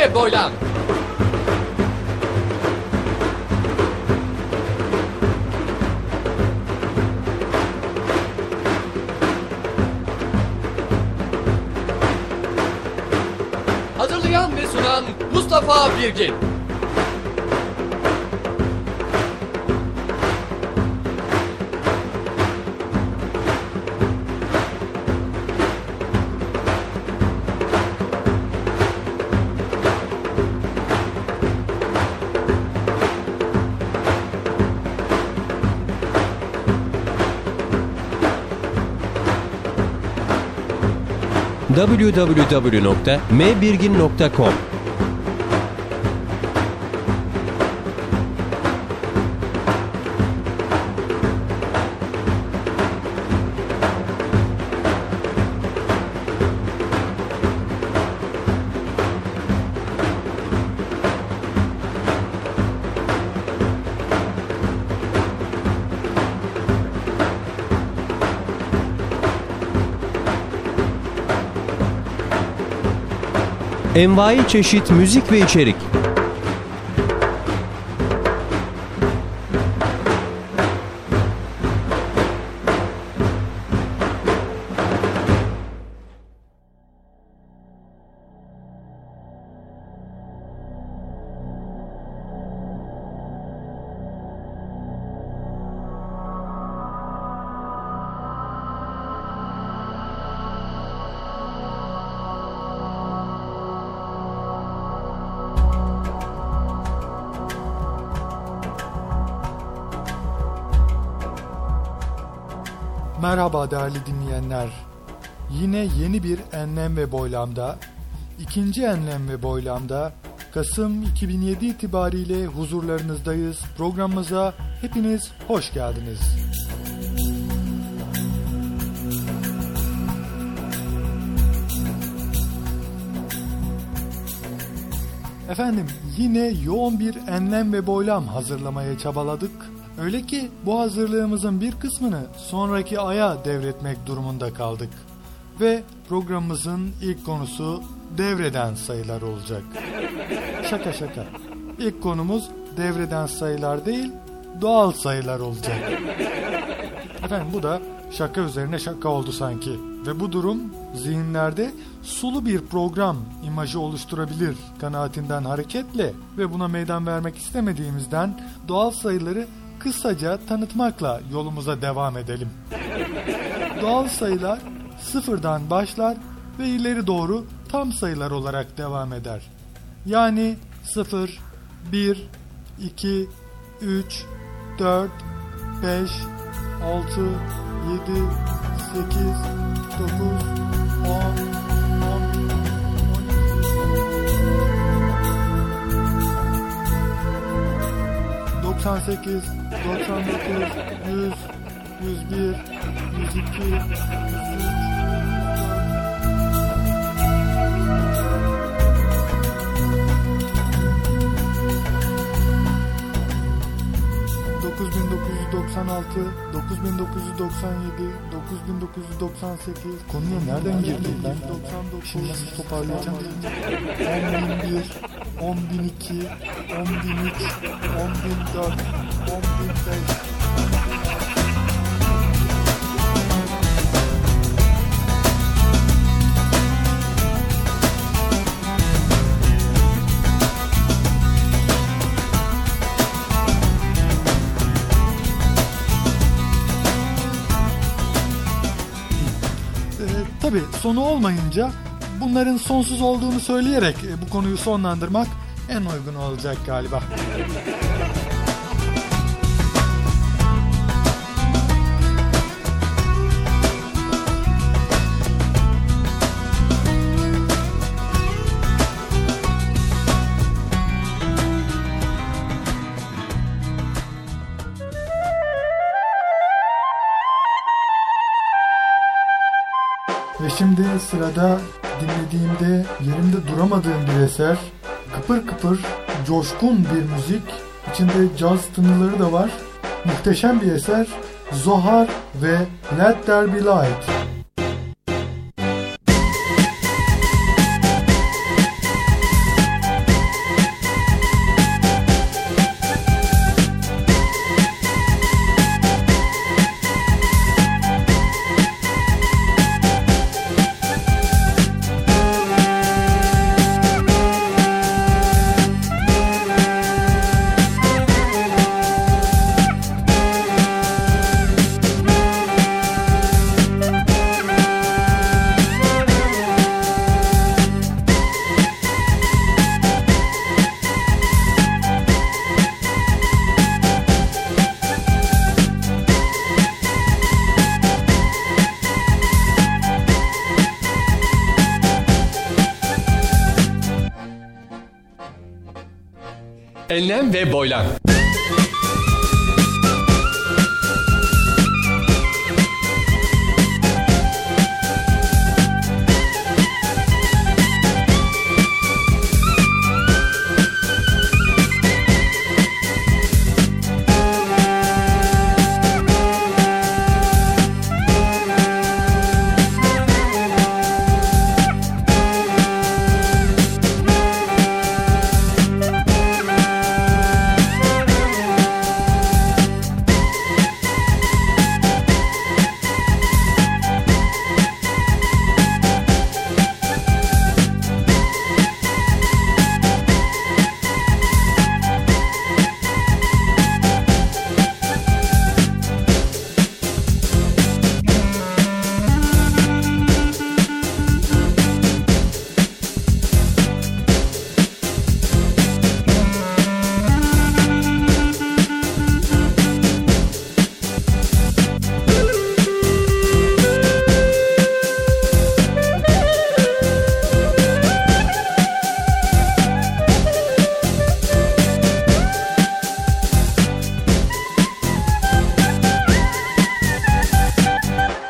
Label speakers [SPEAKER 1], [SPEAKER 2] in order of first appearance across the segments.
[SPEAKER 1] Ve boylam. Hazırlayan ve sunan Mustafa Birgin.
[SPEAKER 2] www.mbirgin.com Envai çeşit müzik ve içerik.
[SPEAKER 3] Merhaba değerli dinleyenler. Yine yeni bir enlem ve boylamda, ikinci enlem ve boylamda Kasım 2007 itibariyle huzurlarınızdayız. Programımıza hepiniz hoş geldiniz. Efendim yine yoğun bir enlem ve boylam hazırlamaya çabaladık. Öyle ki bu hazırlığımızın bir kısmını sonraki aya devretmek durumunda kaldık. Ve programımızın ilk konusu devreden sayılar olacak. Şaka şaka. İlk konumuz devreden sayılar değil, doğal sayılar olacak. Efendim bu da şaka üzerine şaka oldu sanki. Ve bu durum zihinlerde sulu bir program imajı oluşturabilir kanaatinden hareketle ve buna meydan vermek istemediğimizden doğal sayıları kısaca tanıtmakla yolumuza devam edelim. Doğal sayılar sıfırdan başlar ve ileri doğru tam sayılar olarak devam eder. Yani 0, 1, 2, 3, 4, 5, 6, 7, 8, 9, 10, 98, 99, 100, 101, 102, 103, 9996, 9997, 9998 Konuya nereden girdim ben? Şimdi nasıl toparlayacağım? 10001, 10002, 10003, 10004, 10005 Tabi sonu olmayınca bunların sonsuz olduğunu söyleyerek e, bu konuyu sonlandırmak en uygun olacak galiba. Ve şimdi sırada yerimde duramadığım bir eser. Kıpır kıpır, coşkun bir müzik. İçinde caz tınıları da var. Muhteşem bir eser. Zohar ve Let There Be Light.
[SPEAKER 1] Enlem ve boylam.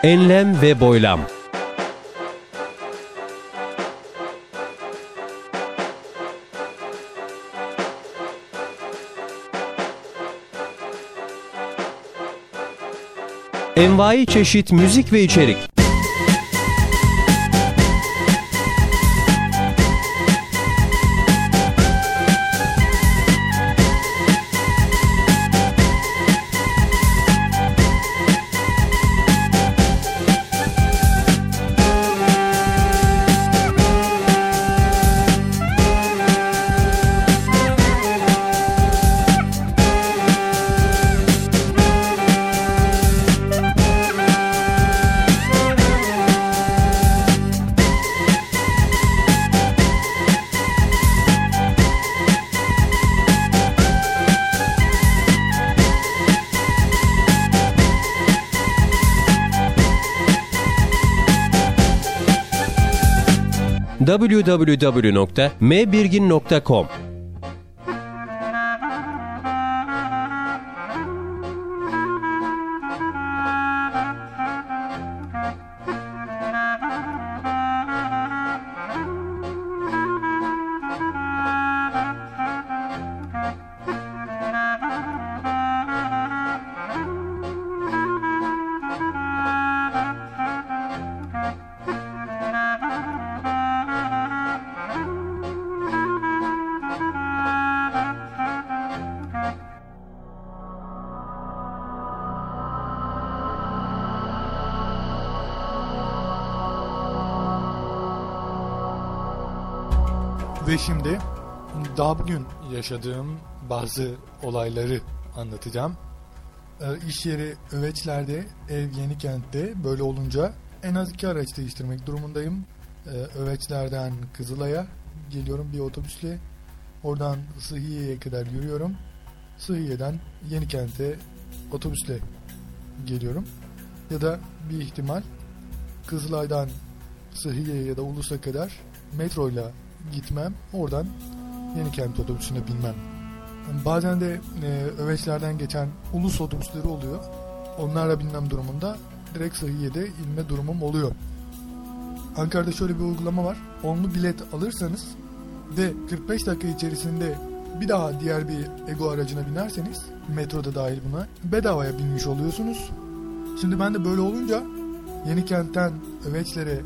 [SPEAKER 2] Enlem ve boylam. Envai çeşit müzik ve içerik. www.mbirgin.com
[SPEAKER 3] Ve şimdi daha bugün yaşadığım bazı olayları anlatacağım. Ee, iş yeri Öveçler'de, ev Yenikent'te böyle olunca en az iki araç değiştirmek durumundayım. Ee, Öveçler'den Kızılay'a geliyorum bir otobüsle. Oradan Sıhiye'ye kadar yürüyorum. Sıhiye'den Yenikent'e otobüsle geliyorum. Ya da bir ihtimal Kızılay'dan Sıhiye'ye ya da Ulus'a kadar metroyla gitmem. Oradan Yenikent otobüsüne binmem. Bazen de e, Öveçler'den geçen ulus otobüsleri oluyor. Onlarla binmem durumunda direkt Sıhiye'de inme durumum oluyor. Ankara'da şöyle bir uygulama var. Onlu bilet alırsanız ve 45 dakika içerisinde bir daha diğer bir ego aracına binerseniz metroda dahil buna bedavaya binmiş oluyorsunuz. Şimdi ben de böyle olunca Yenikent'ten Öveçler'e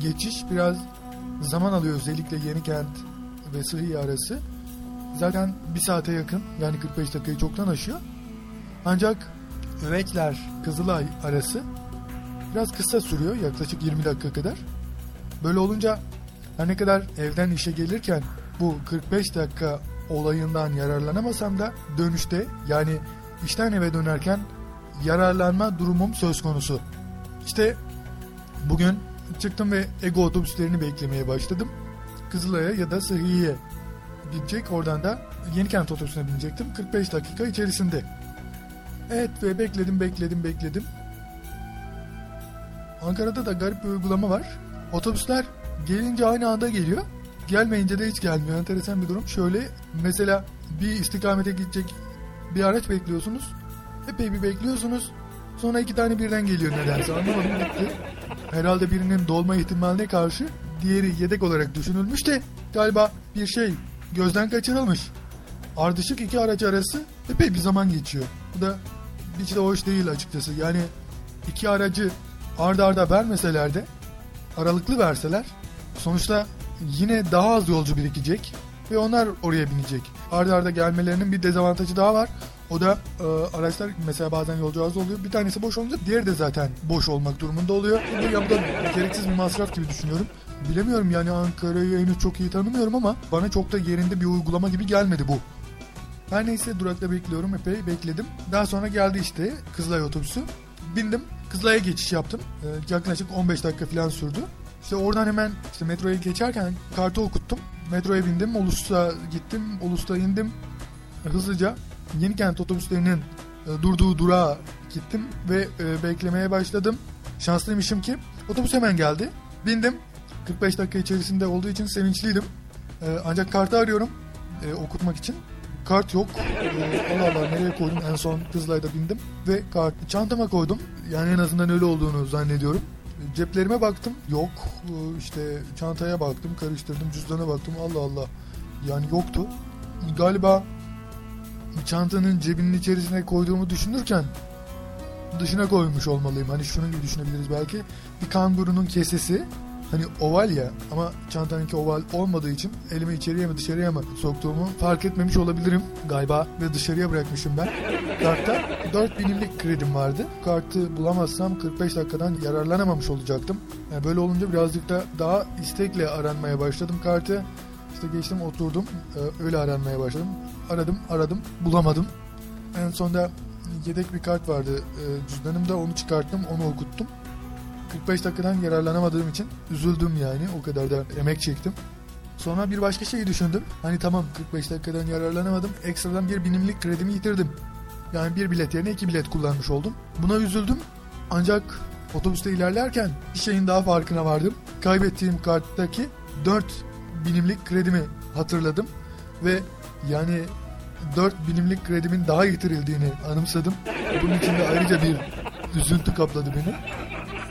[SPEAKER 3] geçiş biraz zaman alıyor özellikle Yenikent ve Sıhhiye arası. Zaten bir saate yakın yani 45 dakikayı çoktan aşıyor. Ancak Öveçler Kızılay arası biraz kısa sürüyor yaklaşık 20 dakika kadar. Böyle olunca her ne kadar evden işe gelirken bu 45 dakika olayından yararlanamasam da dönüşte yani işten eve dönerken yararlanma durumum söz konusu. İşte bugün çıktım ve Ego otobüslerini beklemeye başladım. Kızılay'a ya da Sıhhiye'ye gidecek. Oradan da Yenikent otobüsüne binecektim 45 dakika içerisinde. Evet ve bekledim bekledim bekledim. Ankara'da da garip bir uygulama var. Otobüsler gelince aynı anda geliyor. Gelmeyince de hiç gelmiyor. Enteresan bir durum. Şöyle mesela bir istikamete gidecek bir araç bekliyorsunuz. Epey bir bekliyorsunuz. Sonra iki tane birden geliyor nedense anlamadım gitti. Herhalde birinin dolma ihtimaline karşı diğeri yedek olarak düşünülmüş de galiba bir şey gözden kaçırılmış. Ardışık iki araç arası epey bir zaman geçiyor. Bu da hiç de hoş değil açıkçası. Yani iki aracı arda arda vermeseler de aralıklı verseler sonuçta yine daha az yolcu birikecek ve onlar oraya binecek. Arda arda gelmelerinin bir dezavantajı daha var. O da e, araçlar mesela bazen yolcu az oluyor. Bir tanesi boş olunca diğeri de zaten boş olmak durumunda oluyor. Bu ya bu da gereksiz bir masraf gibi düşünüyorum. Bilemiyorum yani Ankara'yı henüz çok iyi tanımıyorum ama bana çok da yerinde bir uygulama gibi gelmedi bu. Her neyse durakta bekliyorum epey bekledim. Daha sonra geldi işte Kızılay otobüsü. Bindim Kızılay'a geçiş yaptım. Ee, yaklaşık 15 dakika falan sürdü. İşte oradan hemen işte metroya geçerken kartı okuttum. Metroya bindim. Ulus'a gittim. Ulus'ta indim. Hızlıca Yenikent otobüslerinin e, durduğu durağa gittim ve e, beklemeye başladım. Şanslıymışım ki otobüs hemen geldi. Bindim. 45 dakika içerisinde olduğu için sevinçliydim. E, ancak kartı arıyorum e, okutmak için. Kart yok. Ee, Allah Allah nereye koydum? En son Kızılay'da bindim ve kart çantama koydum. Yani en azından öyle olduğunu zannediyorum. Ceplerime baktım. Yok. Ee, işte çantaya baktım, karıştırdım, cüzdana baktım. Allah Allah. Yani yoktu. Galiba çantanın cebinin içerisine koyduğumu düşünürken dışına koymuş olmalıyım. Hani şunu gibi düşünebiliriz belki. Bir kangurunun kesesi hani oval ya ama çantanınki oval olmadığı için elimi içeriye mi dışarıya mı soktuğumu fark etmemiş olabilirim galiba ve dışarıya bırakmışım ben. Kartta 4000'lik kredim vardı. Kartı bulamazsam 45 dakikadan yararlanamamış olacaktım. Yani böyle olunca birazcık da daha istekle aranmaya başladım kartı. İşte geçtim oturdum e, öyle aranmaya başladım. Aradım aradım bulamadım. En sonunda yedek bir kart vardı e, cüzdanımda onu çıkarttım onu okuttum. 45 dakikadan yararlanamadığım için üzüldüm yani. O kadar da emek çektim. Sonra bir başka şeyi düşündüm. Hani tamam 45 dakikadan yararlanamadım. Ekstradan bir binimlik kredimi yitirdim. Yani bir bilet yerine iki bilet kullanmış oldum. Buna üzüldüm. Ancak otobüste ilerlerken bir şeyin daha farkına vardım. Kaybettiğim karttaki 4 binimlik kredimi hatırladım. Ve yani 4 binimlik kredimin daha yitirildiğini anımsadım. Bunun için de ayrıca bir üzüntü kapladı beni.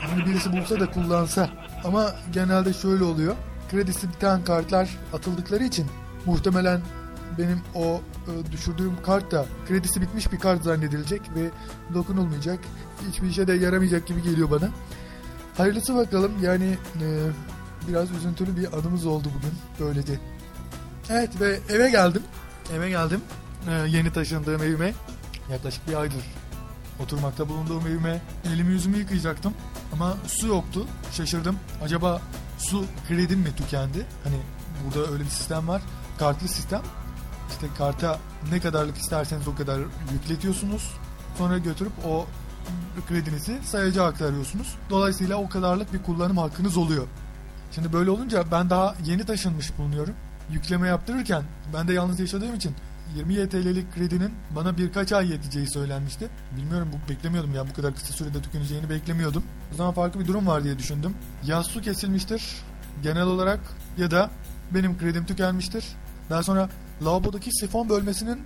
[SPEAKER 3] Hani birisi bulsa da kullansa. Ama genelde şöyle oluyor. Kredisi biten kartlar atıldıkları için muhtemelen benim o e, düşürdüğüm kart da kredisi bitmiş bir kart zannedilecek ve dokunulmayacak. Hiçbir işe de yaramayacak gibi geliyor bana. Hayırlısı bakalım. Yani e, biraz üzüntülü bir anımız oldu bugün böylece. Evet ve eve geldim. Eve geldim. E, yeni taşındığım evime. Yaklaşık bir aydır oturmakta bulunduğum evime elimi yüzümü yıkayacaktım. Ama su yoktu. Şaşırdım. Acaba su kredim mi tükendi? Hani burada öyle bir sistem var. Kartlı sistem. İşte karta ne kadarlık isterseniz o kadar yükletiyorsunuz. Sonra götürüp o kredinizi sayaca aktarıyorsunuz. Dolayısıyla o kadarlık bir kullanım hakkınız oluyor. Şimdi böyle olunca ben daha yeni taşınmış bulunuyorum. Yükleme yaptırırken ben de yalnız yaşadığım için 20 YTL'lik kredinin bana birkaç ay yeteceği söylenmişti. Bilmiyorum bu beklemiyordum ya bu kadar kısa sürede tükeneceğini beklemiyordum. O zaman farklı bir durum var diye düşündüm. Ya su kesilmiştir genel olarak ya da benim kredim tükenmiştir. Daha sonra lavabodaki sifon bölmesinin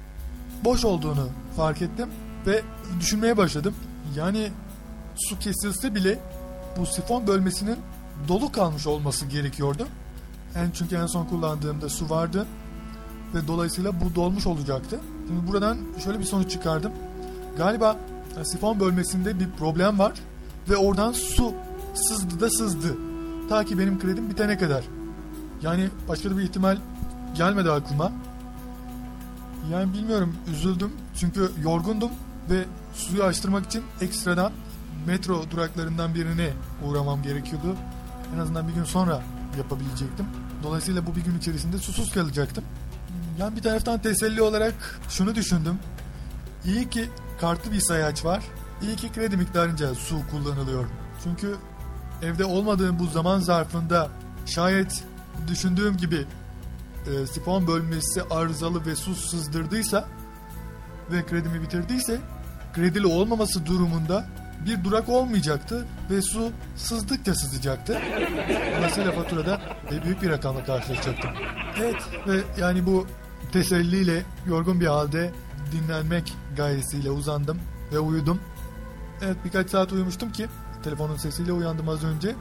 [SPEAKER 3] boş olduğunu fark ettim ve düşünmeye başladım. Yani su kesilse bile bu sifon bölmesinin dolu kalmış olması gerekiyordu. En çünkü en son kullandığımda su vardı ve dolayısıyla bu dolmuş olacaktı. Şimdi buradan şöyle bir sonuç çıkardım. Galiba sifon bölmesinde bir problem var ve oradan su sızdı da sızdı. Ta ki benim kredim bitene kadar. Yani başka bir ihtimal gelmedi aklıma. Yani bilmiyorum üzüldüm çünkü yorgundum ve suyu açtırmak için ekstradan metro duraklarından birine uğramam gerekiyordu. En azından bir gün sonra yapabilecektim. Dolayısıyla bu bir gün içerisinde susuz kalacaktım. Yani bir taraftan teselli olarak şunu düşündüm. İyi ki kartlı bir sayaç var. İyi ki kredi miktarınca su kullanılıyor. Çünkü evde olmadığım bu zaman zarfında şayet düşündüğüm gibi e, sifon bölmesi arızalı ve su sızdırdıysa ve kredimi bitirdiyse kredili olmaması durumunda bir durak olmayacaktı ve su sızdıkça sızacaktı. Dolayısıyla faturada ve büyük bir rakamla karşılaşacaktım. Evet ve yani bu teselliyle yorgun bir halde dinlenmek gayesiyle uzandım ve uyudum. Evet birkaç saat uyumuştum ki telefonun sesiyle uyandım az önce.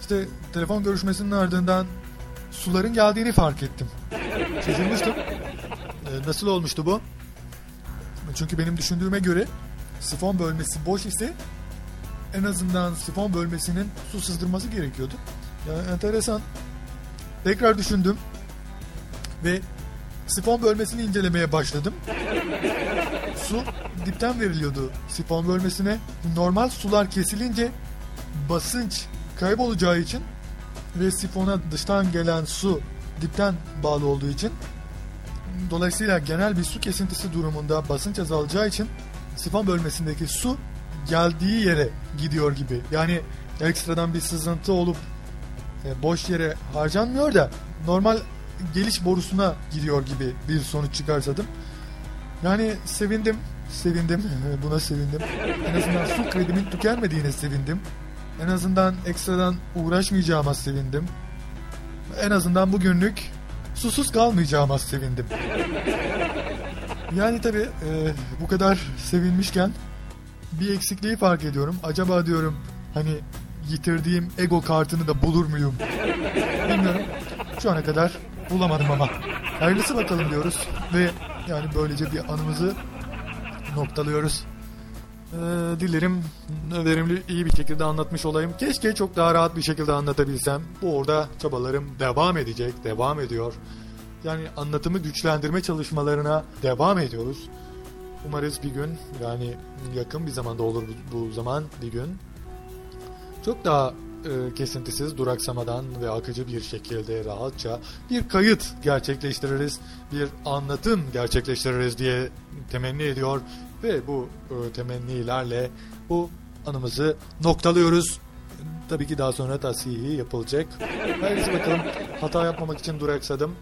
[SPEAKER 3] İşte telefon görüşmesinin ardından suların geldiğini fark ettim. Şaşırmıştım. Ee, nasıl olmuştu bu? Çünkü benim düşündüğüme göre sifon bölmesi boş ise en azından sifon bölmesinin su sızdırması gerekiyordu. Yani enteresan. Tekrar düşündüm ve sifon bölmesini incelemeye başladım. Su dipten veriliyordu sifon bölmesine. Normal sular kesilince basınç kaybolacağı için ve sifona dıştan gelen su dipten bağlı olduğu için dolayısıyla genel bir su kesintisi durumunda basınç azalacağı için sifon bölmesindeki su geldiği yere gidiyor gibi. Yani ekstradan bir sızıntı olup e, boş yere harcanmıyor da normal geliş borusuna gidiyor gibi bir sonuç çıkarsadım. Yani sevindim, sevindim, buna sevindim. En azından su kredimin tükenmediğine sevindim. En azından ekstradan uğraşmayacağıma sevindim. En azından bugünlük susuz kalmayacağıma sevindim. Yani tabii e, bu kadar sevinmişken bir eksikliği fark ediyorum. Acaba diyorum hani yitirdiğim ego kartını da bulur muyum? Bilmiyorum. Şu ana kadar bulamadım ama. Hayırlısı bakalım diyoruz ve yani böylece bir anımızı noktalıyoruz. Ee, dilerim verimli iyi bir şekilde anlatmış olayım. Keşke çok daha rahat bir şekilde anlatabilsem. Bu orada çabalarım devam edecek, devam ediyor. Yani anlatımı güçlendirme çalışmalarına devam ediyoruz. Umarız bir gün yani yakın bir zamanda olur bu, bu zaman bir gün çok daha e, kesintisiz, duraksamadan ve akıcı bir şekilde rahatça bir kayıt gerçekleştiririz, bir anlatım gerçekleştiririz diye temenni ediyor ve bu e, temennilerle bu anımızı noktalıyoruz. Tabii ki daha sonra tasihi yapılacak. Hayırlısı bakalım. Hata yapmamak için duraksadım.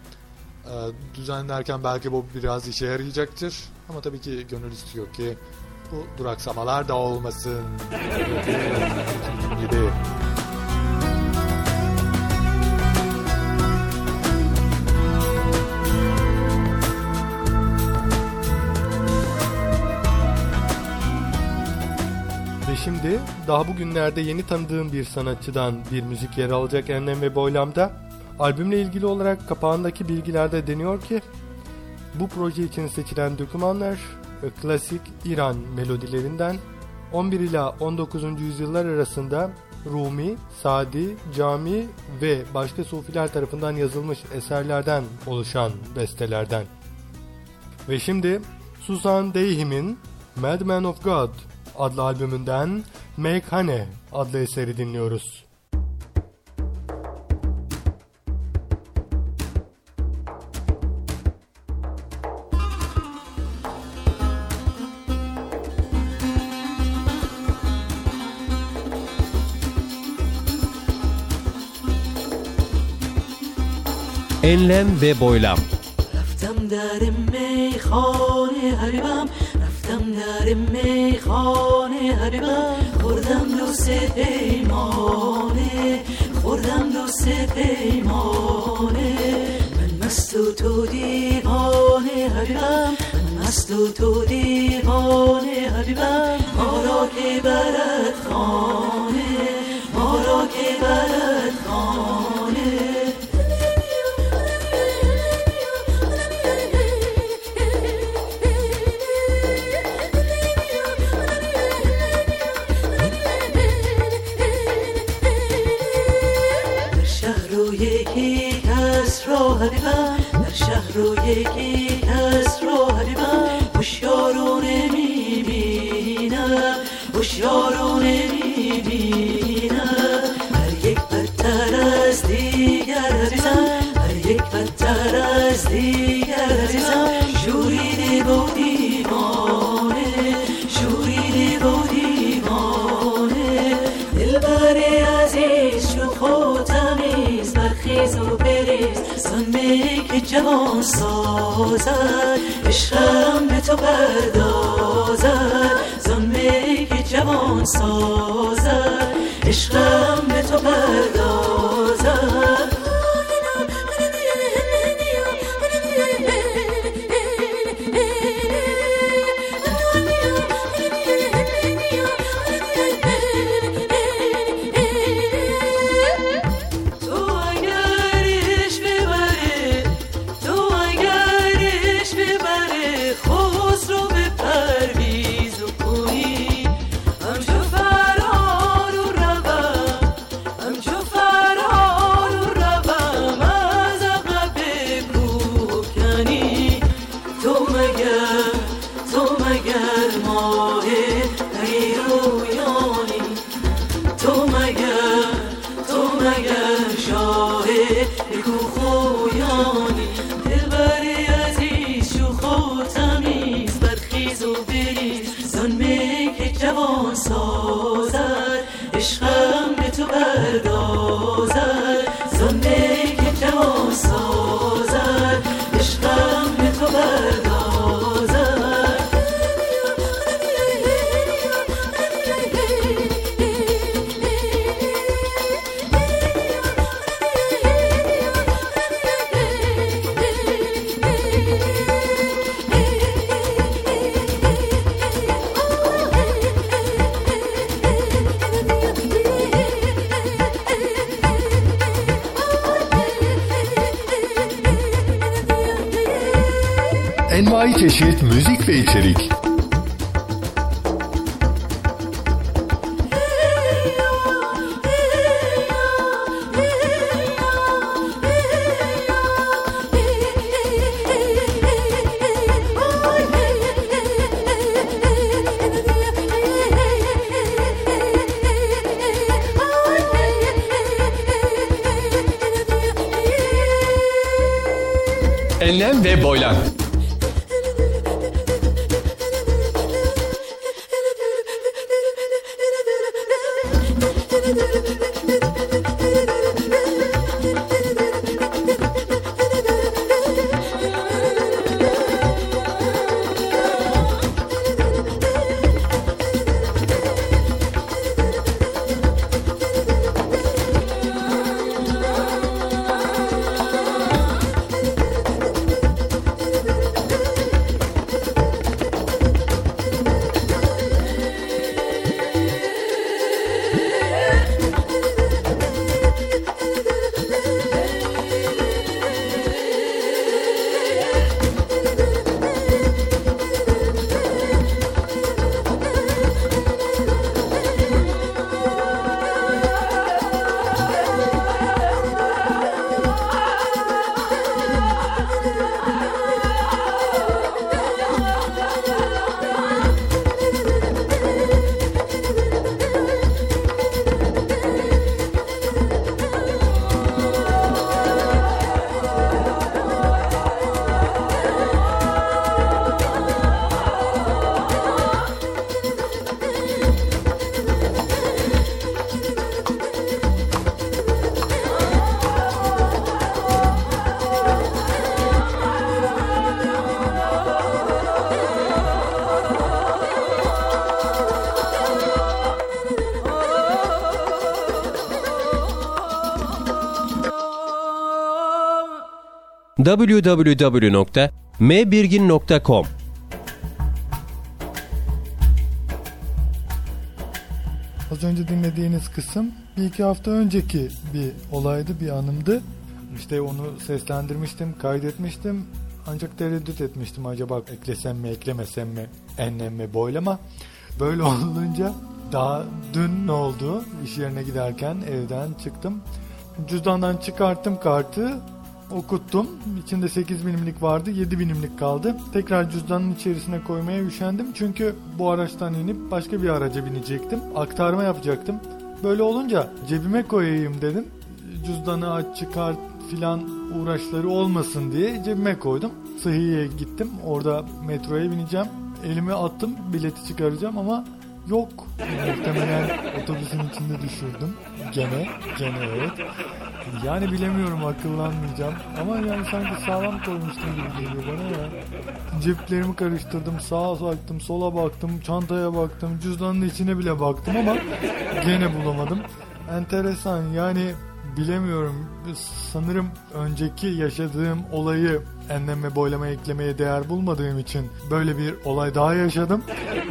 [SPEAKER 3] E, düzenlerken belki bu biraz işe yarayacaktır. Ama tabii ki gönül istiyor ki bu duraksamalar da olmasın. gibi.
[SPEAKER 4] Ve şimdi daha bugünlerde yeni tanıdığım bir sanatçıdan bir müzik yer alacak Enlem ve Boylam'da. Albümle ilgili olarak kapağındaki bilgilerde deniyor ki bu proje için seçilen dokümanlar klasik İran melodilerinden 11 ila 19. yüzyıllar arasında Rumi, Sadi, Cami ve başka sufiler tarafından yazılmış eserlerden oluşan bestelerden. Ve şimdi Susan Deyhim'in Madman of God adlı albümünden Make Honey adlı eseri dinliyoruz.
[SPEAKER 2] Enlem ve boylam.
[SPEAKER 5] رفتم در میخانه حبیبم رفتم در میخانه حبیبم خوردم دو سه پیمانه خوردم دو سه پیمانه من مست و تو دیوانه حبیبم من مست و تو دیوانه حبیبم ما را که برد خانه ما را که برد خانه هر شهر رو یکی از اسرار من هوشیارو نمی‌بینم. هوشیارو جوان سازد عشقم به تو پردازد. زنمه که جوان سازد عشقم به تو پردازد.
[SPEAKER 3] Çeşit müzik ve içerik.
[SPEAKER 1] Enlem ve boylam.
[SPEAKER 2] www.mbirgin.com
[SPEAKER 3] Az önce dinlediğiniz kısım bir iki hafta önceki bir olaydı, bir anımdı. İşte onu seslendirmiştim, kaydetmiştim. Ancak tereddüt etmiştim acaba eklesem mi, eklemesem mi, enlem mi, boylama. Böyle olunca daha dün ne oldu? İş yerine giderken evden çıktım. Cüzdandan çıkarttım kartı, okuttum. İçinde 8 milimlik vardı, 7 milimlik kaldı. Tekrar cüzdanın içerisine koymaya üşendim. Çünkü bu araçtan inip başka bir araca binecektim. Aktarma yapacaktım. Böyle olunca cebime koyayım dedim. Cüzdanı aç çıkart filan uğraşları olmasın diye cebime koydum. Sıhhiye gittim. Orada metroya bineceğim. Elimi attım bileti çıkaracağım ama yok. Muhtemelen otobüsün içinde düşürdüm. Gene, gene evet. Yani bilemiyorum akıllanmayacağım. Ama yani sanki sağlam koymuştum gibi geliyor bana ya. Ceplerimi karıştırdım. Sağa baktım, sola baktım, çantaya baktım, cüzdanın içine bile baktım ama gene bulamadım. Enteresan yani bilemiyorum. Sanırım önceki yaşadığım olayı enleme boylama eklemeye değer bulmadığım için böyle bir olay daha yaşadım.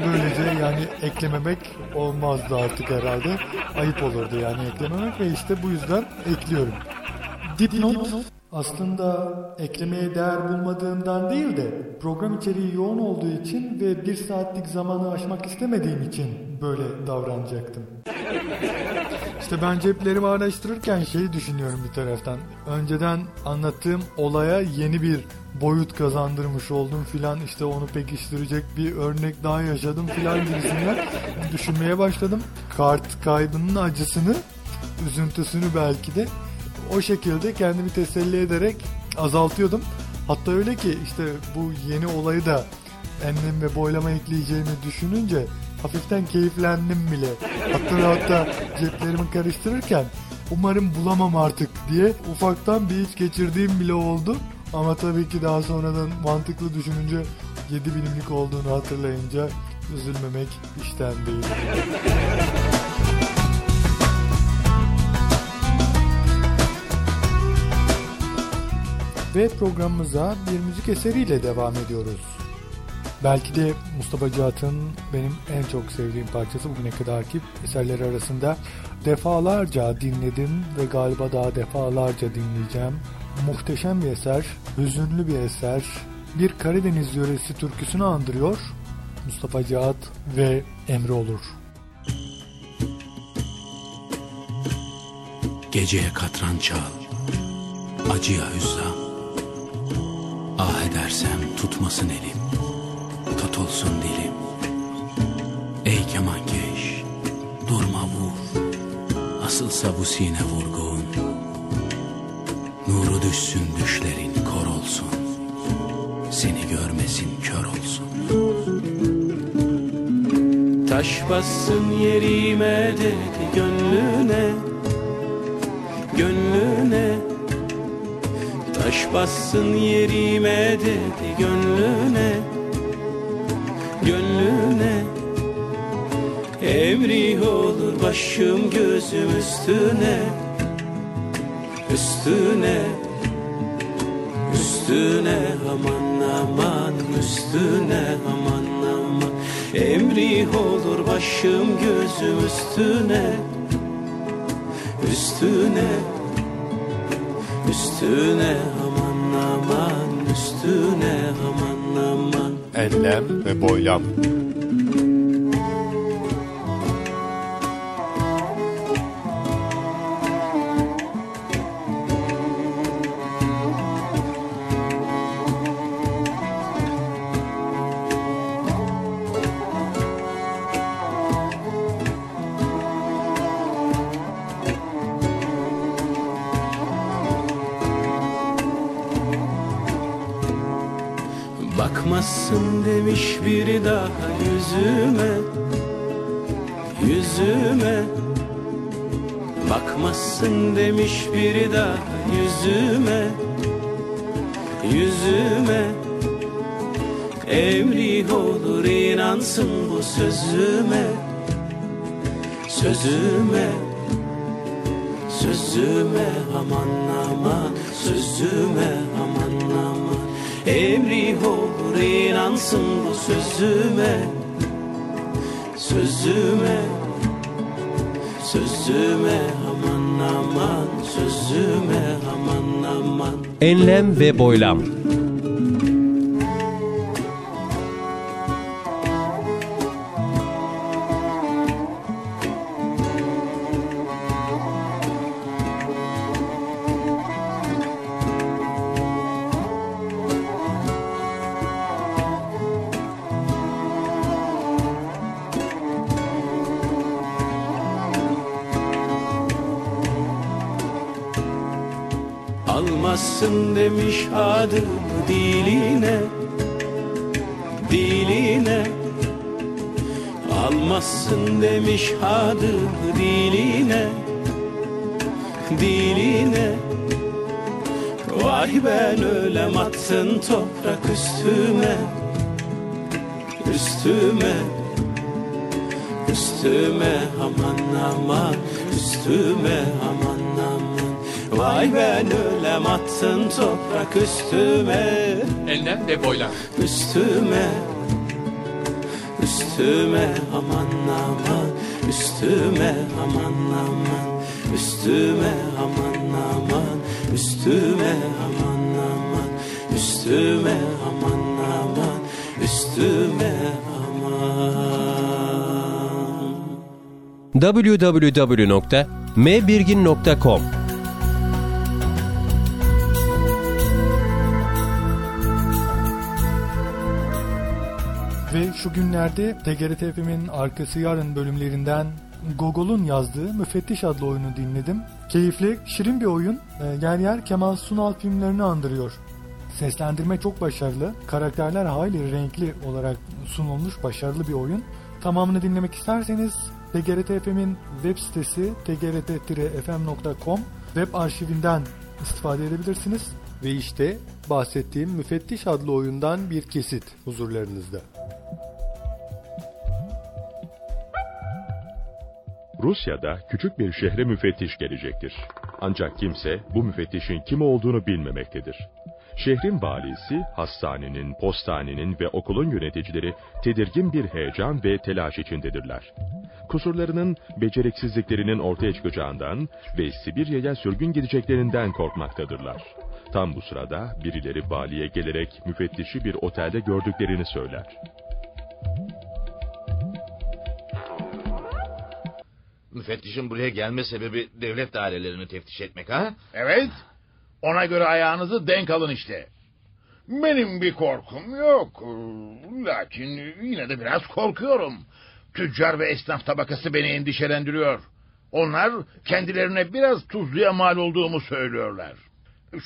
[SPEAKER 3] Böylece yani eklememek olmazdı artık herhalde. Ayıp olurdu yani eklememek ve işte bu yüzden ekliyorum. Dipnot aslında eklemeye değer bulmadığımdan değil de program içeriği yoğun olduğu için ve bir saatlik zamanı aşmak istemediğim için böyle davranacaktım. İşte ben ceplerimi araştırırken şeyi düşünüyorum bir taraftan. Önceden anlattığım olaya yeni bir boyut kazandırmış oldum filan işte onu pekiştirecek bir örnek daha yaşadım filan gibisinden düşünmeye başladım. Kart kaybının acısını, üzüntüsünü belki de o şekilde kendimi teselli ederek azaltıyordum. Hatta öyle ki işte bu yeni olayı da enlem ve boylama ekleyeceğimi düşününce hafiften keyiflendim bile. Hatta hatta ceplerimi karıştırırken umarım bulamam artık diye ufaktan bir iç geçirdiğim bile oldu. Ama tabii ki daha sonradan mantıklı düşününce 7 bilimlik olduğunu hatırlayınca üzülmemek işten değil. Ve programımıza bir müzik eseriyle devam ediyoruz. Belki de Mustafa Cihat'ın benim en çok sevdiğim parçası bugüne kadarki eserleri arasında defalarca dinledim ve galiba daha defalarca dinleyeceğim. Muhteşem bir eser, hüzünlü bir eser, bir Karadeniz yöresi türküsünü andırıyor. Mustafa Cihat ve Emre Olur.
[SPEAKER 6] Geceye katran çal, acıya hüzzam. Ah edersem tutmasın elim, tutulsun dilim. Ey kemankeş, durma vur, asılsa bu sine vurgun. Nuru düşsün düşlerin kor olsun, seni görmesin kör olsun. Taş bassın yerime dedi gönlüne Taş bassın yerime dedi gönlüne Gönlüne. Emri olur başım gözüm üstüne Üstüne. Üstüne aman aman üstüne aman aman. Emri olur başım gözüm üstüne üstüne. Üstüne üstüne aman aman
[SPEAKER 4] Enlem ve boylam.
[SPEAKER 6] Yüzüme Emri olur inansın bu sözüme. Sözüme Sözüme aman aman Sözüme aman aman Emri olur inansın bu sözüme. Sözüme Sözüme aman aman Sözüme aman aman
[SPEAKER 2] Enlem ve boylam.
[SPEAKER 6] Toprak üstüme Üstüme Üstüme aman aman Üstüme aman aman Vay ben ölem attın toprak üstüme
[SPEAKER 1] Enlem ve boylam.
[SPEAKER 6] Üstüme Üstüme aman aman Üstüme aman aman Üstüme aman aman Üstüme aman aman Üstüme aman aman Üstüme aman
[SPEAKER 2] www.mbirgin.com
[SPEAKER 3] Ve şu günlerde TGRT FM'in Arkası Yarın bölümlerinden Gogol'un yazdığı Müfettiş adlı oyunu dinledim. Keyifli, şirin bir oyun. Ee, Yer yer Kemal Sunal filmlerini andırıyor. Seslendirme çok başarılı. Karakterler hayli renkli olarak sunulmuş başarılı bir oyun. Tamamını dinlemek isterseniz TGRT FM'in web sitesi tgrt-fm.com web arşivinden istifade edebilirsiniz.
[SPEAKER 4] Ve işte bahsettiğim Müfettiş adlı oyundan bir kesit huzurlarınızda.
[SPEAKER 7] Rusya'da küçük bir şehre müfettiş gelecektir. Ancak kimse bu müfettişin kim olduğunu bilmemektedir. Şehrin valisi, hastanenin, postanenin ve okulun yöneticileri tedirgin bir heyecan ve telaş içindedirler. Kusurlarının, beceriksizliklerinin ortaya çıkacağından ve Sibirya'ya sürgün gideceklerinden korkmaktadırlar. Tam bu sırada birileri valiye gelerek müfettişi bir otelde gördüklerini söyler.
[SPEAKER 8] Müfettişin buraya gelme sebebi devlet dairelerini teftiş etmek ha?
[SPEAKER 9] Evet. Ona göre ayağınızı denk alın işte. Benim bir korkum yok. Lakin yine de biraz korkuyorum. Tüccar ve esnaf tabakası beni endişelendiriyor. Onlar kendilerine biraz tuzluya mal olduğumu söylüyorlar.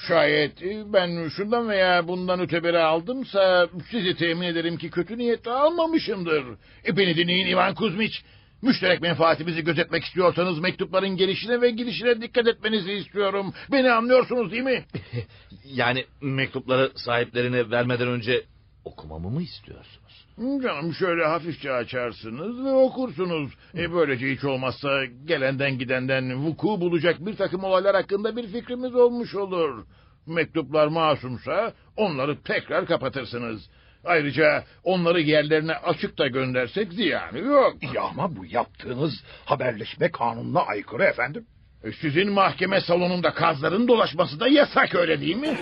[SPEAKER 9] Şayet ben şundan veya bundan öteberi aldımsa sizi temin ederim ki kötü niyetle almamışımdır. E beni dinleyin Ivan Kuzmiç. Müşterek menfaatimizi gözetmek istiyorsanız mektupların gelişine ve gidişine dikkat etmenizi istiyorum. Beni anlıyorsunuz değil mi?
[SPEAKER 8] Yani mektupları sahiplerine vermeden önce okumamı mı istiyorsunuz?
[SPEAKER 9] Canım şöyle hafifçe açarsınız ve okursunuz. E böylece hiç olmazsa gelenden gidenden vuku bulacak bir takım olaylar hakkında bir fikrimiz olmuş olur. Mektuplar masumsa onları tekrar kapatırsınız. Ayrıca onları yerlerine açık da göndersek ziyanı yok.
[SPEAKER 10] Ya ama bu yaptığınız haberleşme kanununa aykırı efendim.
[SPEAKER 9] E, Sizin mahkeme salonunda kazların dolaşması da yasak öyle değil mi?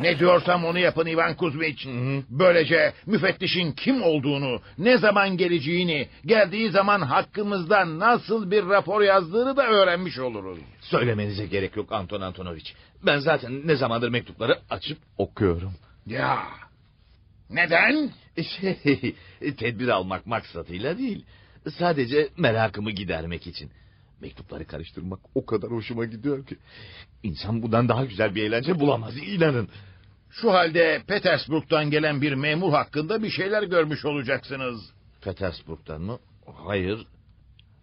[SPEAKER 9] ne diyorsam onu yapın Ivan Kuzmiç. Böylece müfettişin kim olduğunu, ne zaman geleceğini, geldiği zaman hakkımızda nasıl bir rapor yazdığını da öğrenmiş oluruz.
[SPEAKER 8] Söylemenize gerek yok Anton Antonovich. Ben zaten ne zamandır mektupları açıp okuyorum.
[SPEAKER 9] Ya neden?
[SPEAKER 8] Şey, tedbir almak maksadıyla değil. Sadece merakımı gidermek için. Mektupları karıştırmak o kadar hoşuma gidiyor ki. İnsan bundan daha güzel bir eğlence bulamaz inanın.
[SPEAKER 9] Şu halde Petersburg'dan gelen bir memur hakkında bir şeyler görmüş olacaksınız.
[SPEAKER 8] Petersburg'dan mı? Hayır.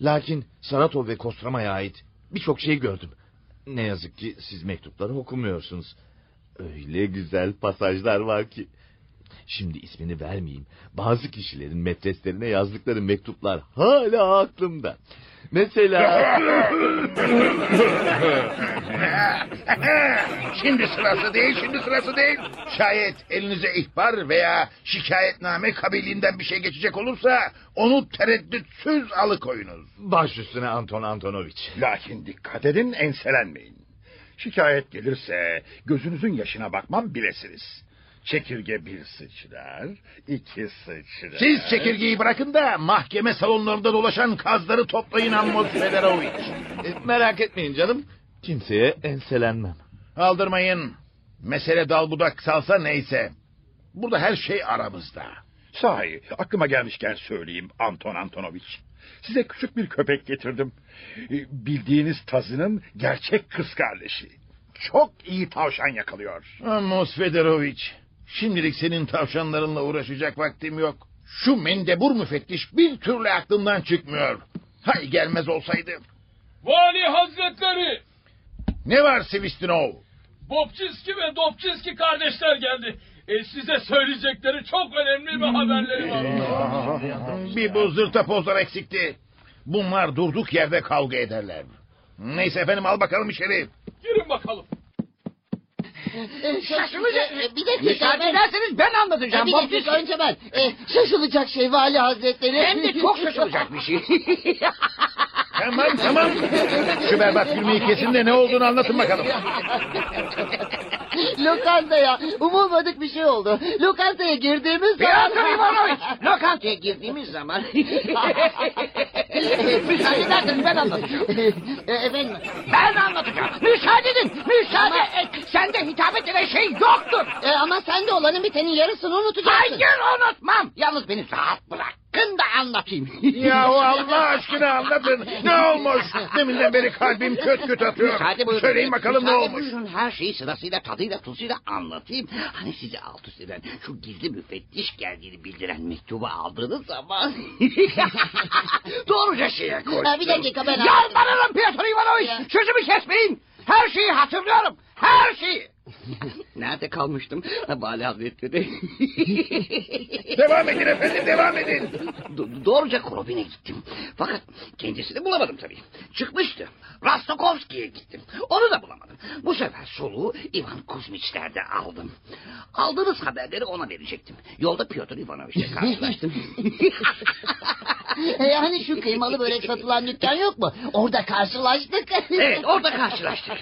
[SPEAKER 8] Lakin Saratov ve Kostrama'ya ait birçok şey gördüm. Ne yazık ki siz mektupları okumuyorsunuz. Öyle güzel pasajlar var ki. Şimdi ismini vermeyeyim. Bazı kişilerin metreslerine yazdıkları mektuplar hala aklımda. Mesela...
[SPEAKER 9] şimdi sırası değil, şimdi sırası değil. Şayet elinize ihbar veya şikayetname kabiliğinden bir şey geçecek olursa onu tereddütsüz alıkoyunuz.
[SPEAKER 8] Baş üstüne Anton Antonovich.
[SPEAKER 10] Lakin dikkat edin enselenmeyin. Şikayet gelirse gözünüzün yaşına bakmam bilesiniz. Çekirge bir sıçrar, iki sıçrar.
[SPEAKER 9] Siz çekirgeyi bırakın da mahkeme salonlarında dolaşan kazları toplayın Amos Federovic.
[SPEAKER 8] E, merak etmeyin canım. Kimseye enselenmem.
[SPEAKER 9] Aldırmayın. Mesele dal budak salsa neyse. Burada her şey aramızda.
[SPEAKER 10] Sahi aklıma gelmişken söyleyeyim Anton Antonovich. Size küçük bir köpek getirdim. Ee, Bildiğiniz tazının gerçek kız kardeşi. Çok iyi tavşan yakalıyor.
[SPEAKER 9] Amos Federovic. Şimdilik senin tavşanlarınla uğraşacak vaktim yok. Şu mendebur müfettiş bir türlü aklımdan çıkmıyor. Hay gelmez olsaydı.
[SPEAKER 11] Vali Hazretleri!
[SPEAKER 9] Ne var Sivistinov?
[SPEAKER 11] Bobçinski ve Dobçinski kardeşler geldi. E, size söyleyecekleri çok önemli bir haberleri var.
[SPEAKER 9] Bir bu zırta pozlar eksikti. Bunlar durduk yerde kavga ederler. Neyse efendim al bakalım içeri.
[SPEAKER 11] Girin bakalım.
[SPEAKER 12] Şaşılacak. Bir dakika.
[SPEAKER 13] Müsaade
[SPEAKER 12] ben-
[SPEAKER 13] ederseniz ben anlatacağım.
[SPEAKER 12] Bir
[SPEAKER 13] Bob
[SPEAKER 12] dakika önce ben. E, şaşılacak şey Vali Hazretleri.
[SPEAKER 13] Hem de çok şaşılacak bir şey.
[SPEAKER 9] Tamam tamam. Şu berbat gülmeyi kesin de ne olduğunu anlatın bakalım.
[SPEAKER 12] Lokantaya umulmadık bir şey oldu. Lokantaya girdiğimiz
[SPEAKER 13] Piotr Ivanoviç, lokantaya girdiğimiz zaman... Müsaade ederseniz ben anlatacağım.
[SPEAKER 12] E, efendim
[SPEAKER 13] Ben anlatacağım. Müsaade edin. Müsaade et. Sende hitap edilen şey yoktur.
[SPEAKER 12] e, ama sen de olanın bitenin yarısını unutacaksın.
[SPEAKER 13] Hayır unutmam. Yalnız beni rahat bırakın da anlatayım.
[SPEAKER 9] Yahu Allah aşkına anlatın. Ne olmuş? Deminden beri kalbim köt köt atıyor.
[SPEAKER 13] Müsaade buyurun.
[SPEAKER 9] Söyleyin bakalım ne
[SPEAKER 13] Müsaade
[SPEAKER 9] olmuş?
[SPEAKER 13] Buyurun her şeyi sırasıyla tadıyla tuzuyla anlatayım. Hani sizi alt üst eden şu gizli müfettiş geldiğini bildiren mektubu aldığınız zaman... Doğruca şeye koştum.
[SPEAKER 12] Ha, bir dakika, ben-
[SPEAKER 13] Yalvarırım Piotr Ivanoviç.
[SPEAKER 12] Ya.
[SPEAKER 13] Sözümü kesmeyin. Her şeyi hatırlıyorum. Her şeyi. Nerede kalmıştım? Bali Hazretleri.
[SPEAKER 9] Devam edin efendim devam edin.
[SPEAKER 13] Do- doğruca Korobin'e gittim. Fakat kendisini bulamadım tabii. Çıkmıştı. Rastokovski'ye gittim. Onu da bulamadım. Bu sefer soluğu Ivan Kuzmiçler'de aldım. Aldığınız haberleri ona verecektim. Yolda Piotr Ivanoviç'le karşılaştım.
[SPEAKER 12] E, hani şu kıymalı börek satılan dükkan yok mu? Orada karşılaştık.
[SPEAKER 13] Evet orada karşılaştık.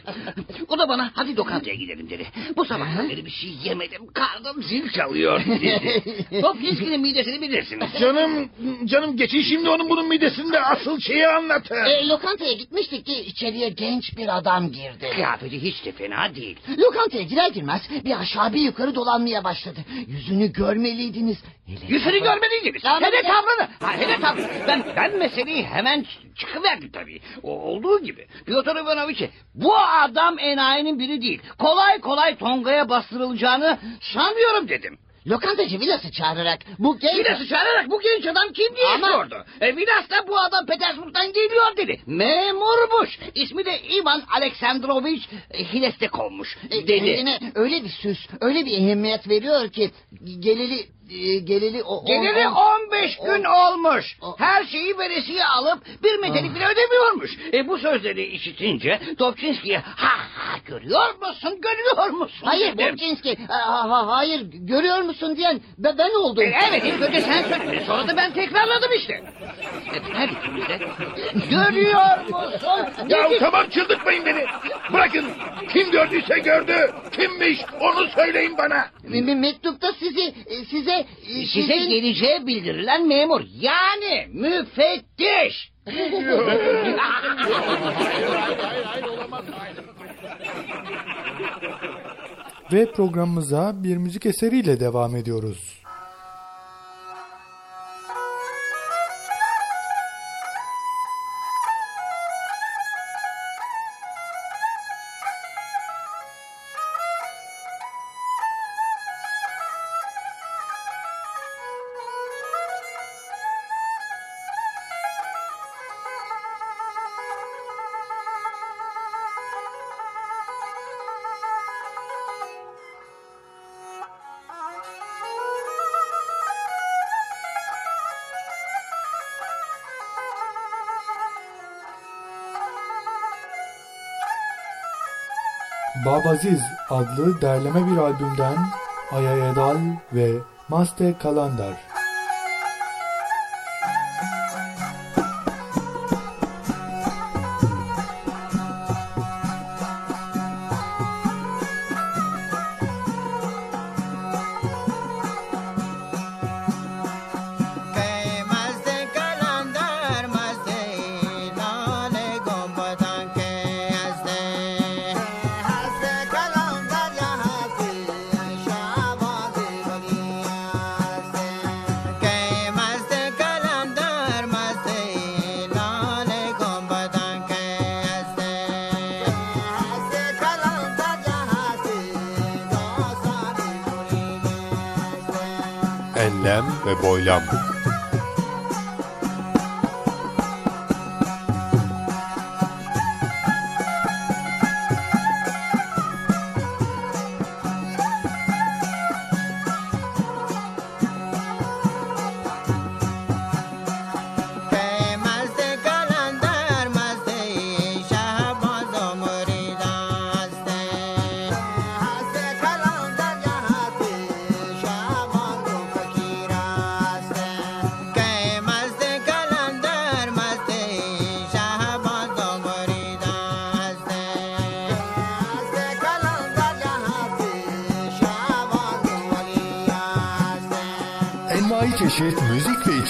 [SPEAKER 13] O da bana hadi lokantaya gidelim dedi. Bu beri bir şey yemedim. Karnım zil çalıyor dedi. Topkinski'nin midesini bilirsiniz.
[SPEAKER 9] Canım, canım geçin şimdi onun bunun midesinde asıl şeyi anlatın.
[SPEAKER 12] E, lokantaya gitmiştik ki içeriye genç bir adam girdi.
[SPEAKER 13] Kıyafeti hiç de fena değil.
[SPEAKER 12] Lokantaya girer girmez bir aşağı bir yukarı dolanmaya başladı. Yüzünü görmeliydiniz. Hele
[SPEAKER 13] Yüzünü
[SPEAKER 12] tavrı-
[SPEAKER 13] görmediydiniz.
[SPEAKER 12] Tavrı-
[SPEAKER 13] Hele tavrını. Ha, hele tavrını. Ben, ben meseleyi hemen çıkıverdim tabii. O olduğu gibi. Piotr Ivanoviç'e bu adam enayinin biri değil. Kolay kolay Tonga'ya bastırılacağını sanmıyorum dedim.
[SPEAKER 12] Lokantacı Vilas'ı çağırarak bu genç...
[SPEAKER 13] Vilas'ı çağırarak bu genç adam kim diye
[SPEAKER 12] Ama-
[SPEAKER 13] sordu. E, Vilas da bu adam Petersburg'dan geliyor dedi. Memurmuş. İsmi de Ivan Aleksandrovich Hilestekov'muş
[SPEAKER 12] E,
[SPEAKER 13] dedi.
[SPEAKER 12] Kendine öyle bir süs, öyle bir ehemmiyet veriyor ki geleli e, geleli o, o-
[SPEAKER 13] Geleli
[SPEAKER 12] o-
[SPEAKER 13] 15 gün olmuş. Her şeyi veresiye alıp bir metelik bile ödemiyormuş. E bu sözleri işitince Topçinski'ye ha ha görüyor musun görüyor musun?
[SPEAKER 12] Hayır
[SPEAKER 13] dedim.
[SPEAKER 12] Ha, ha, hayır görüyor musun diyen be- ben oldum.
[SPEAKER 13] E, evet ilk önce sen söyledin sonra da ben tekrarladım işte. E, her ikimiz de görüyor musun?
[SPEAKER 9] Ya
[SPEAKER 13] Dedik.
[SPEAKER 9] tamam çıldırtmayın beni. Bırakın. Kim gördüyse gördü. Kimmiş onu söyleyin bana.
[SPEAKER 12] Me- me- Mektupta sizi e, size
[SPEAKER 13] Size geleceği bildirilen memur yani müfettiş.
[SPEAKER 3] Ve programımıza bir müzik eseriyle devam ediyoruz. Babaziz adlı derleme bir albümden Aya Edal ve Maste Kalandar.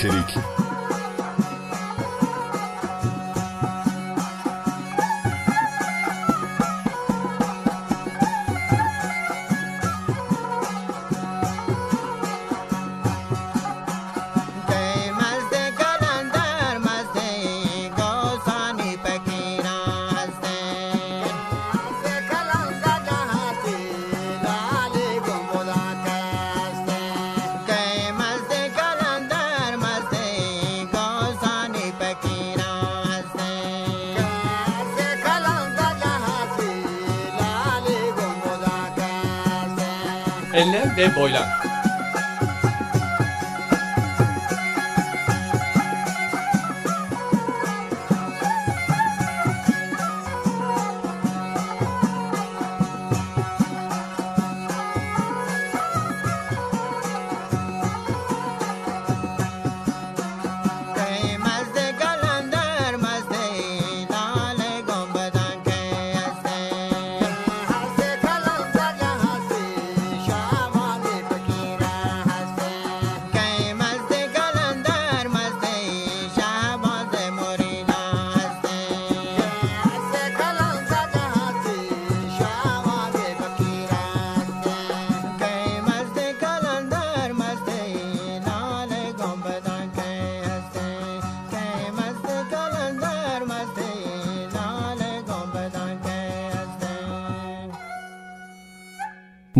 [SPEAKER 14] Içerik.
[SPEAKER 1] Enlem ve boylam.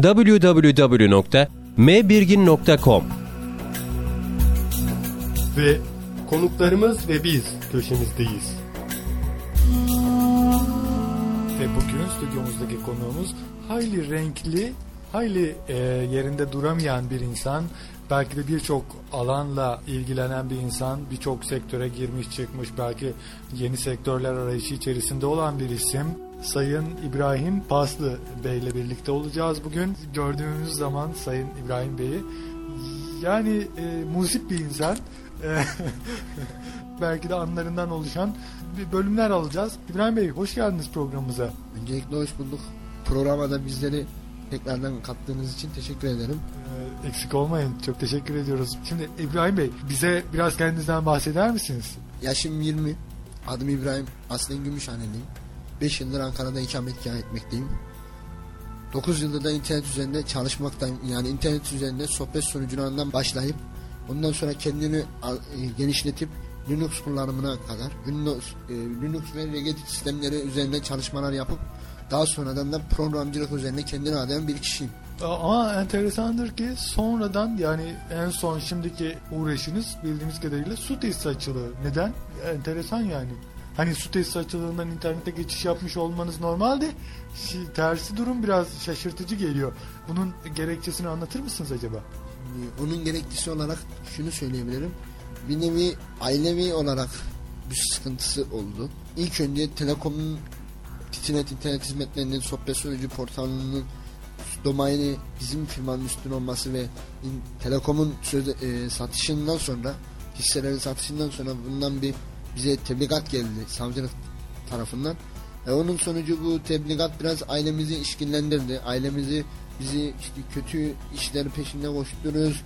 [SPEAKER 2] www.mbirgin.com
[SPEAKER 4] Ve konuklarımız ve biz köşemizdeyiz.
[SPEAKER 3] Ve bugün stüdyomuzdaki konuğumuz hayli renkli, hayli e, yerinde duramayan bir insan. Belki de birçok alanla ilgilenen bir insan, birçok sektöre girmiş çıkmış, belki yeni sektörler arayışı içerisinde olan bir isim. Sayın İbrahim Paslı Bey ile birlikte olacağız bugün. Gördüğümüz zaman Sayın İbrahim Bey'i yani e, muzip bir insan. E, belki de anlarından oluşan bir bölümler alacağız. İbrahim Bey hoş geldiniz programımıza.
[SPEAKER 15] Öncelikle hoş bulduk. Programa da bizleri tekrardan kattığınız için teşekkür ederim.
[SPEAKER 3] Ee, eksik olmayın. Çok teşekkür ediyoruz. Şimdi İbrahim Bey bize biraz kendinizden bahseder misiniz?
[SPEAKER 15] Yaşım 20. Adım İbrahim. Aslen Gümüşhaneliyim. 5 yıldır Ankara'da ikametgah etmekteyim. 9 yıldır da internet üzerinde çalışmaktayım. Yani internet üzerinde sohbet sunucularından başlayıp ondan sonra kendini e, genişletip Linux kullanımına kadar Windows, e, Linux ve Regedit sistemleri üzerinde çalışmalar yapıp daha sonradan da programcılık üzerine kendini adayan bir kişiyim.
[SPEAKER 3] Ama enteresandır ki sonradan yani en son şimdiki uğraşınız bildiğimiz kadarıyla su tesisatçılığı. Neden? Enteresan yani. Hani su tesisatçılığından internete geçiş yapmış olmanız normalde şi- tersi durum biraz şaşırtıcı geliyor. Bunun gerekçesini anlatır mısınız acaba?
[SPEAKER 15] Ee, Onun gereklisi olarak şunu söyleyebilirim. Bir nevi ailevi olarak bir sıkıntısı oldu. İlk önce Telekom'un Titinet internet hizmetlerinin sohbet sunucu portalının domaini bizim firmanın üstün olması ve Telekom'un sözde, e, satışından sonra hisselerin satışından sonra bundan bir bize tebligat geldi savcılık tarafından. E, onun sonucu bu tebligat biraz ailemizi işkillendirdi. Ailemizi bizi işte kötü işleri peşinde koşturuyoruz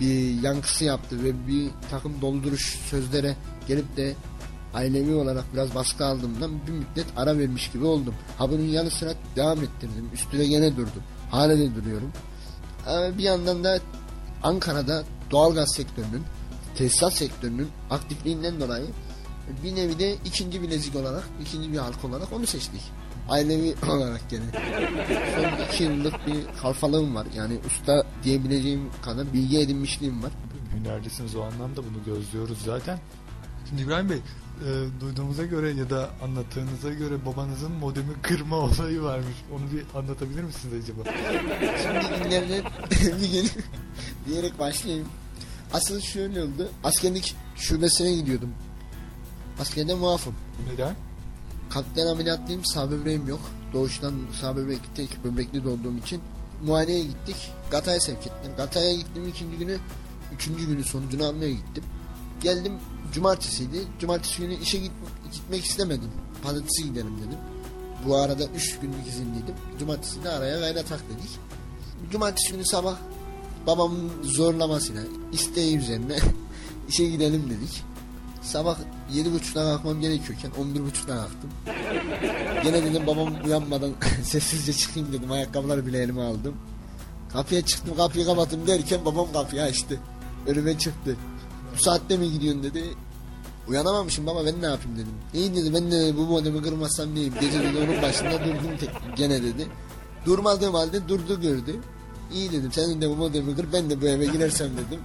[SPEAKER 15] bir yankısı yaptı ve bir takım dolduruş sözlere gelip de ailevi olarak biraz baskı aldığımdan bir müddet ara vermiş gibi oldum. Ha bunun yanı sıra devam ettirdim. Üstüne gene durdum. Hala de duruyorum. Ama bir yandan da Ankara'da doğalgaz sektörünün, tesisat sektörünün aktifliğinden dolayı bir nevi de ikinci bilezik olarak, ikinci bir halk olarak onu seçtik. Ailevi olarak gene. Son iki yıllık bir kalfalığım var. Yani usta diyebileceğim kadar bilgi edinmişliğim var.
[SPEAKER 3] Hünerlisiniz o anlamda bunu gözlüyoruz zaten. Şimdi İbrahim Bey e, duyduğumuza göre ya da anlattığınıza göre babanızın modemi kırma olayı varmış. Onu bir anlatabilir misiniz acaba?
[SPEAKER 15] Şimdi günlerden bir gün diyerek başlayayım. Asıl şöyle oldu. Askerlik şubesine gidiyordum. Askerde muafım.
[SPEAKER 3] Neden?
[SPEAKER 15] Kalpten ameliyatlıyım. Sağ böbreğim yok. Doğuştan sağ böbrek tek böbrekli doğduğum için muayeneye gittik. Gata'ya sevk ettiler. Gata'ya gittim ikinci günü. Üçüncü günü sonucunu almaya gittim. Geldim cumartesiydi. Cumartesi günü işe git, gitmek istemedim. Pazartesi gidelim dedim. Bu arada üç günlük izinliydim. Cumartesi de araya gayret tak dedik. Cumartesi günü sabah babamın zorlamasıyla isteği üzerine işe gidelim dedik. Sabah yedi buçukta kalkmam gerekiyorken on bir buçukta kalktım. Gene dedim babam uyanmadan sessizce çıkayım dedim. Ayakkabıları bile elime aldım. Kapıya çıktım kapıyı kapattım derken babam kapıyı açtı. Önüme çıktı. Bu saatte mi gidiyorsun dedi. Uyanamamışım baba ben ne yapayım dedim. İyi dedi ben de bu modemi kırmazsam diyeyim. Gece dedi onun başında durdum tek, gene dedi. Durmadığım halde durdu gördü. İyi dedim senin de bu modemi kır ben de bu eve girersem dedim.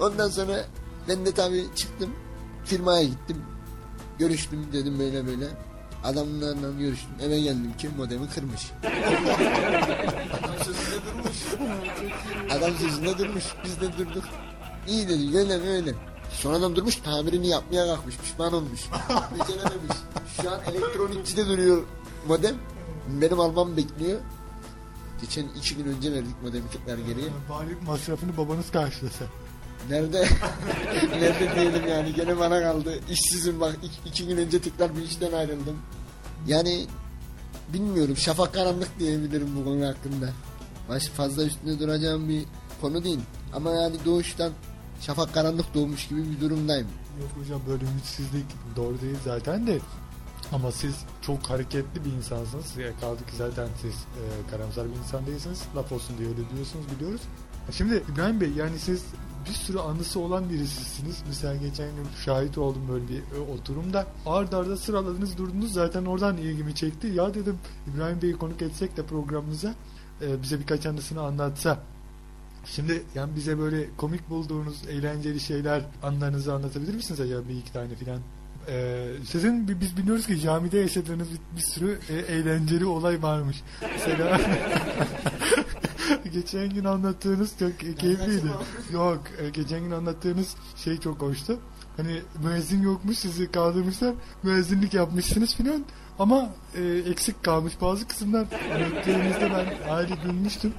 [SPEAKER 15] Ondan sonra ben de tabii çıktım. Firmaya gittim. Görüştüm dedim böyle böyle. Adamlarla görüştüm. Eve geldim ki modemi kırmış. Adam sözünde durmuş. Adam sözünde durmuş. Biz de durduk. İyi dedi öyle öyle. Sonradan durmuş tamirini yapmaya kalkmış. Pişman olmuş. Becerememiş. Şu an elektronikçide duruyor modem. Benim almam bekliyor. Geçen iki gün önce verdik modemi tekrar geriye.
[SPEAKER 3] Bari masrafını babanız karşılasa.
[SPEAKER 15] Nerede? Nerede diyelim yani gene bana kaldı. İşsizim bak iki, iki gün önce tekrar bir işten ayrıldım. Yani bilmiyorum şafak karanlık diyebilirim bu konu hakkında. Baş fazla üstünde duracağım bir konu değil. Ama yani doğuştan şafak karanlık doğmuş gibi bir durumdayım.
[SPEAKER 3] Yok hocam böyle ümitsizlik doğru değil zaten de. Ama siz çok hareketli bir insansınız. Kaldı ki zaten siz e, karamsar bir insan değilsiniz. Laf olsun diye öyle diyorsunuz biliyoruz. Şimdi İbrahim Bey yani siz bir sürü anısı olan birisisiniz. Mesela geçen gün şahit oldum böyle bir e, oturumda. Ard arda sıraladınız durdunuz zaten oradan ilgimi çekti. Ya dedim İbrahim Bey'i konuk etsek de programımıza e, bize birkaç anısını anlatsa. Şimdi yani bize böyle komik bulduğunuz eğlenceli şeyler anılarınızı anlatabilir misiniz acaba bir iki tane filan? Ee, sizin bi- biz biliyoruz ki camide yaşadığınız bir, bir sürü e, eğlenceli olay varmış. Mesela geçen gün anlattığınız çok keyifliydi. Yok, e, geçen gün anlattığınız şey çok hoştu. Hani müezzin yokmuş sizi kaldırmışlar. Müezzinlik yapmışsınız filan. Ama e, eksik kalmış bazı kısımlar. Anlattığınızda ben ayrı gülmüştüm.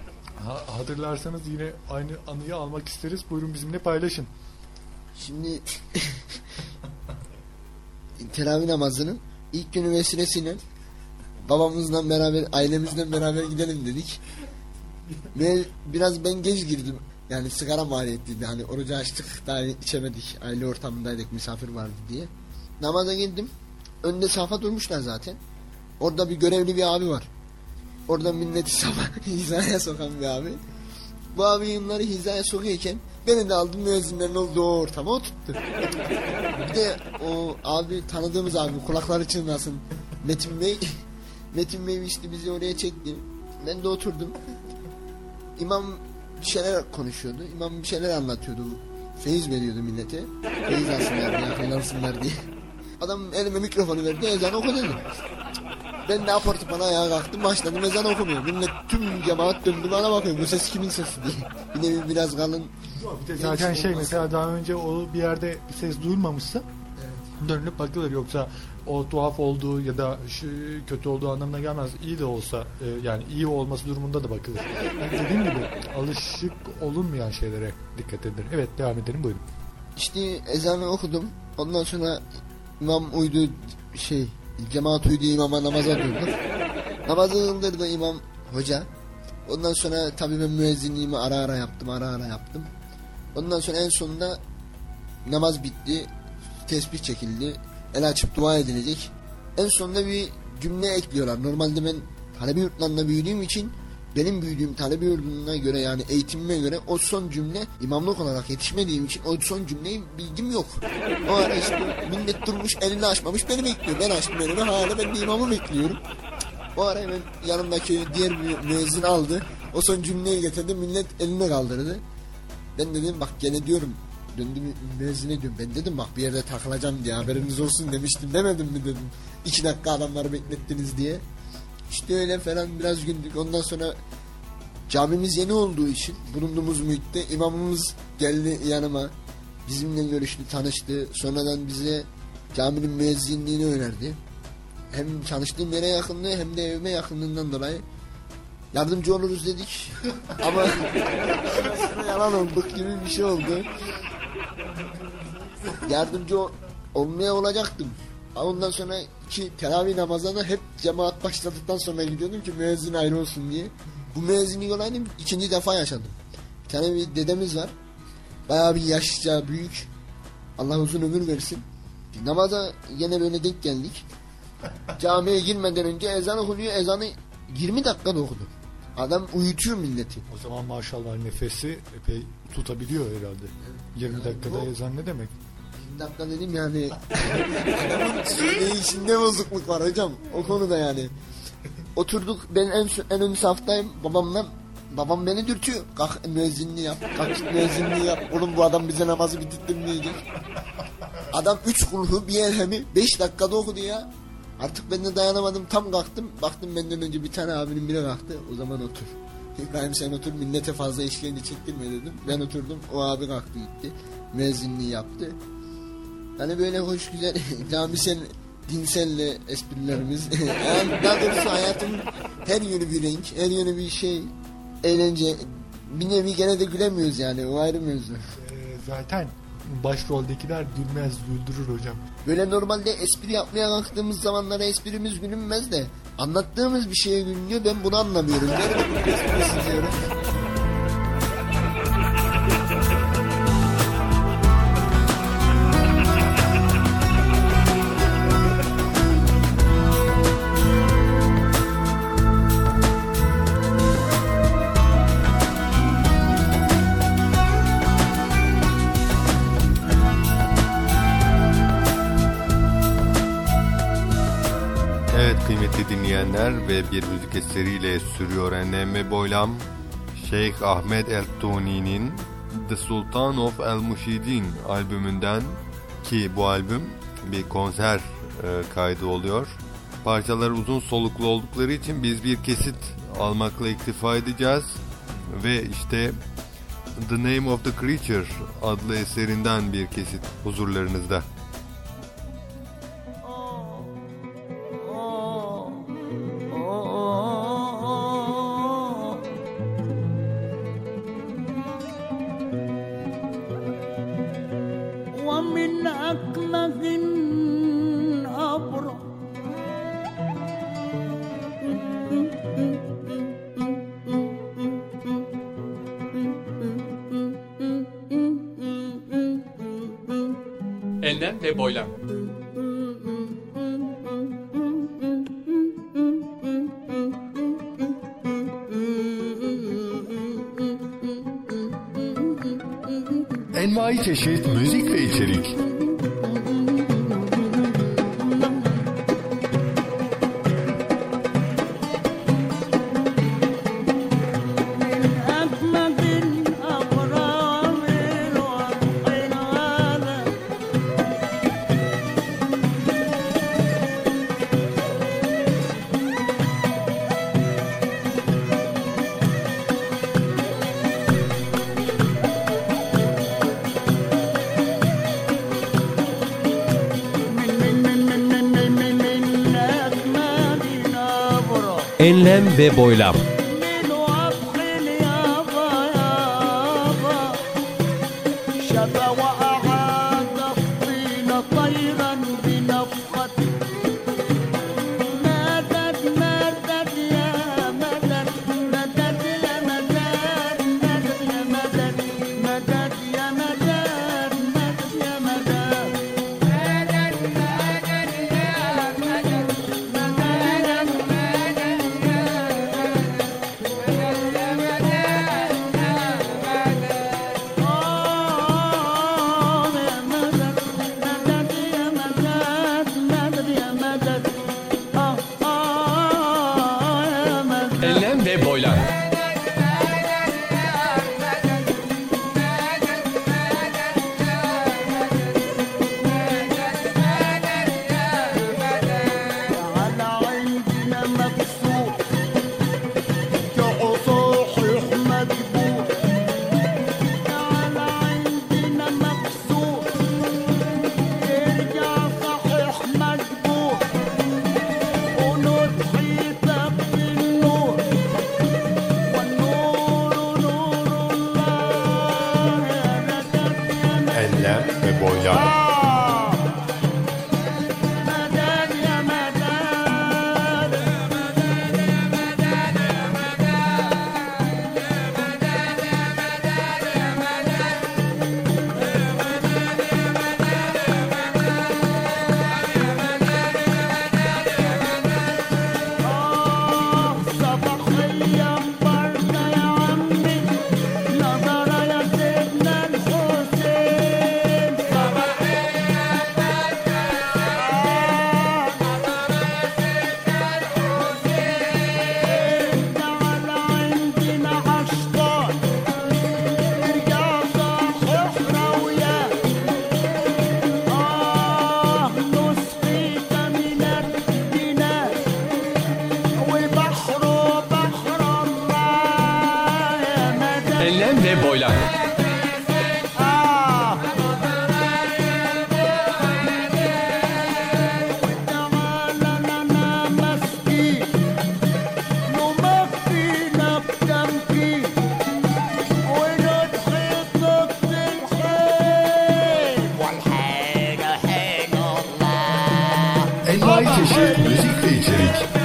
[SPEAKER 3] Ha, hatırlarsanız yine aynı anıyı almak isteriz. Buyurun bizimle paylaşın.
[SPEAKER 15] Şimdi teravih namazının ilk günü vesilesiyle babamızla beraber ailemizle beraber gidelim dedik. Ve biraz ben geç girdim. Yani sigara maliyetliydi. Hani orucu açtık daha içemedik. Aile ortamındaydık misafir vardı diye. Namaza girdim. Önde safa durmuşlar zaten. Orada bir görevli bir abi var. Orada milleti sabah hizaya sokan bir abi. Bu abi onları hizaya sokuyorken beni de aldım müezzinlerin olduğu o ortama oturttu. bir de o abi tanıdığımız abi kulakları çınlasın. Metin Bey Metin Bey işte bizi oraya çekti. Ben de oturdum. İmam bir şeyler konuşuyordu. İmam bir şeyler anlatıyordu. Feyiz veriyordu millete. Feyiz alsınlar diye, akıllansınlar diye. Adam elime mikrofonu verdi, ezan oku dedi. Ben de apartmana ayağa kalktım, başladım ezan okumaya. Millet tüm cemaat döndü bana bakıyor, bu ses kimin sesi diye. Bir nevi biraz kalın.
[SPEAKER 3] Bir de zaten şey mesela daha önce o bir yerde ses duyulmamışsa dönüp bakılır yoksa o tuhaf olduğu ya da şu kötü olduğu anlamına gelmez. İyi de olsa e, yani iyi olması durumunda da bakılır. Yani dediğim gibi alışık olunmayan şeylere dikkat edilir. Evet devam edelim buyurun.
[SPEAKER 15] İşte ezanı okudum. Ondan sonra imam uydu şey cemaat uydu imama namaza durdu. Namazı kıldırdı imam hoca. Ondan sonra tabii ben müezzinliğimi ara ara yaptım ara ara yaptım. Ondan sonra en sonunda namaz bitti. Tesbih çekildi. El açıp dua edilecek. En sonunda bir cümle ekliyorlar. Normalde ben talebi yurtlarında büyüdüğüm için benim büyüdüğüm talebi yurduna göre yani eğitimime göre o son cümle imamlık olarak yetişmediğim için o son cümleyi bilgim yok. O ara işte millet durmuş elini açmamış beni bekliyor. Ben açtım elimi hala ben de imamı bekliyorum. O ara hemen yanımdaki diğer müezzin aldı. O son cümleyi getirdi millet eline kaldırdı. Ben dedim bak gene diyorum döndüm müezzine diyorum ben dedim bak bir yerde takılacağım diye haberiniz olsun demiştim demedim mi dedim. İki dakika adamları beklettiniz diye. İşte öyle falan biraz güldük. Ondan sonra camimiz yeni olduğu için bulunduğumuz mühitte imamımız geldi yanıma. Bizimle görüştü, tanıştı. Sonradan bize caminin müezzinliğini önerdi. Hem çalıştığım yere yakınlığı hem de evime yakınlığından dolayı yardımcı oluruz dedik. Ama yalan olduk gibi bir şey oldu. Yardımcı ol- olmaya olacaktım. Ondan sonra ki teravih namazına hep cemaat başladıktan sonra gidiyordum ki müezzin ayrı olsun diye. Bu müezzinlik olayını ikinci defa yaşadım. Bir tane bir dedemiz var. Bayağı bir yaşça büyük. Allah uzun ömür versin. Namaza yine böyle denk geldik. Camiye girmeden önce ezan okunuyor. Ezanı 20 dakikada okudu. Adam uyutuyor milleti.
[SPEAKER 3] O zaman maşallah nefesi epey tutabiliyor herhalde. 20 dakikada ezan ne demek?
[SPEAKER 15] 20 dakika dedim yani. Söyleyişinde bozukluk var hocam. O konuda yani. Oturduk ben en, en ön saftayım babamla. Babam beni dürtüyor. Kalk müezzinliği yap. Kalk müezzinliği yap. Oğlum bu adam bize namazı bitirtmeyecek. Adam üç kulhu bir elhemi beş dakikada okudu ya. Artık ben de dayanamadım tam kalktım. Baktım benden önce bir tane abinin biri kalktı. O zaman otur. İbrahim sen otur millete fazla işkence çektirme dedim. Ben oturdum o abi kalktı gitti. Müezzinliği yaptı. Hani böyle hoş güzel camisel dinsel esprilerimiz. daha doğrusu hayatın her yönü bir renk, her yönü bir şey, eğlence. Bir nevi gene de gülemiyoruz yani o ayrı mevzu.
[SPEAKER 3] Ee, zaten başroldekiler gülmez güldürür hocam.
[SPEAKER 15] Böyle normalde espri yapmaya kalktığımız zamanlara esprimiz gülünmez de anlattığımız bir şeye gülünüyor ben bunu anlamıyorum. Nerede bunun esprisi diyorum.
[SPEAKER 16] Bir müzik eseriyle sürüyor enlem ve boylam. Şeyh Ahmet El Tuni'nin The Sultan of El Mushidin albümünden ki bu albüm bir konser e, kaydı oluyor. Parçalar uzun soluklu oldukları için biz bir kesit almakla iktifa edeceğiz ve işte The Name of the Creature adlı eserinden bir kesit huzurlarınızda.
[SPEAKER 17] ومن أكمه أبرق
[SPEAKER 1] Enlem ve boylam.
[SPEAKER 14] çeşit müzik ve içerik.
[SPEAKER 2] Ve boylam.
[SPEAKER 14] Olay, keşif, müzik ve içerik.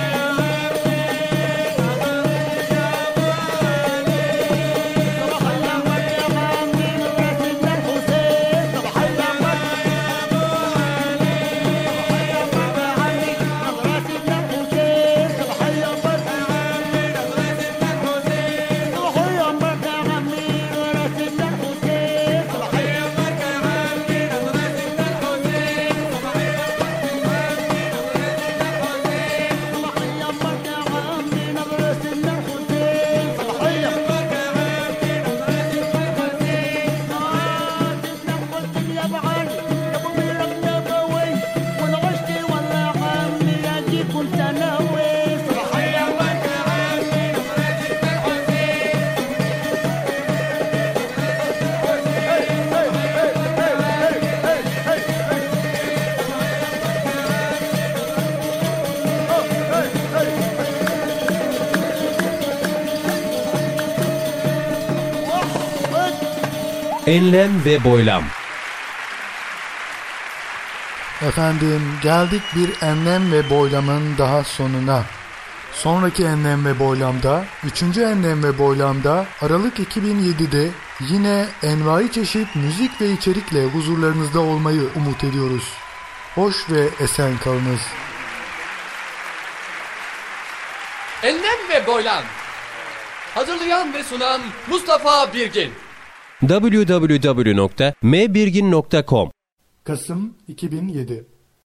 [SPEAKER 2] Enlem ve boylam.
[SPEAKER 3] Efendim geldik bir enlem ve boylamın daha sonuna. Sonraki enlem ve boylamda, üçüncü enlem ve boylamda Aralık 2007'de yine envai çeşit müzik ve içerikle huzurlarınızda olmayı umut ediyoruz. Hoş ve esen kalınız.
[SPEAKER 1] Enlem ve boylam. Hazırlayan ve sunan Mustafa Birgin.
[SPEAKER 2] www.mbirgin.com
[SPEAKER 3] Kasım 2007